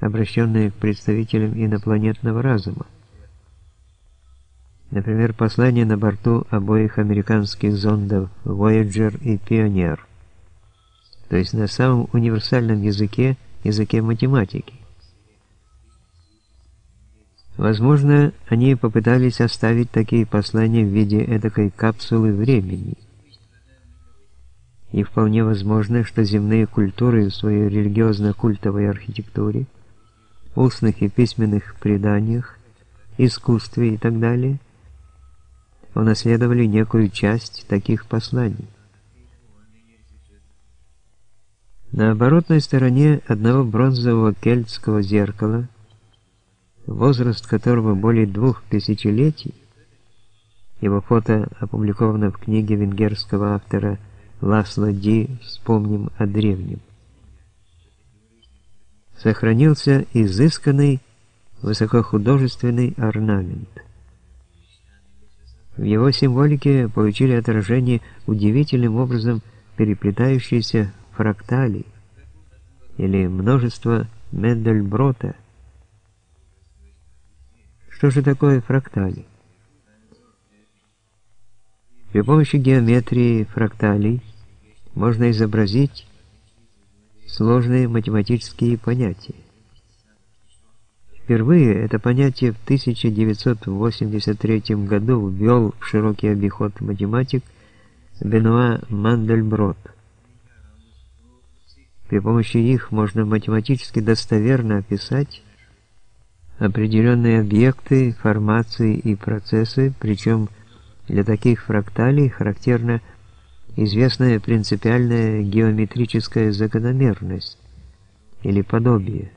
обращенные к представителям инопланетного разума. Например, послание на борту обоих американских зондов Voyager и Pioneer, то есть на самом универсальном языке, языке математики. Возможно, они попытались оставить такие послания в виде эдакой капсулы времени. И вполне возможно, что земные культуры в своей религиозно-культовой архитектуре, устных и письменных преданиях, искусстве и так далее, унаследовали некую часть таких посланий. На оборотной стороне одного бронзового кельтского зеркала – возраст которого более двух тысячелетий, его фото опубликовано в книге венгерского автора Ласло Ди «Вспомним о древнем». Сохранился изысканный высокохудожественный орнамент. В его символике получили отражение удивительным образом переплетающиеся фрактали или множество Мендельброта – что же такое фрактали? При помощи геометрии фракталей можно изобразить сложные математические понятия. Впервые это понятие в 1983 году ввел в широкий обиход математик Бенуа Мандельброд. При помощи их можно математически достоверно описать определенные объекты, формации и процессы, причем для таких фракталей характерна известная принципиальная геометрическая закономерность или подобие.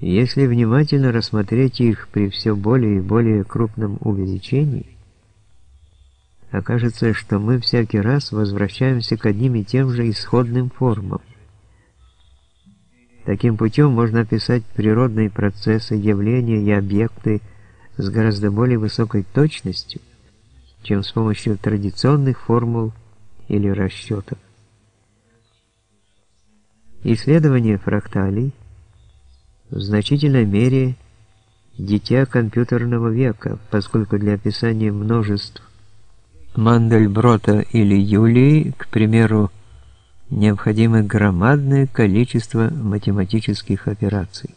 Если внимательно рассмотреть их при все более и более крупном увеличении, окажется, что мы всякий раз возвращаемся к одним и тем же исходным формам. Таким путем можно описать природные процессы, явления и объекты с гораздо более высокой точностью, чем с помощью традиционных формул или расчетов. Исследование фракталей в значительной мере дитя компьютерного века, поскольку для описания множеств Мандельброта или Юлии, к примеру, необходимо громадное количество математических операций.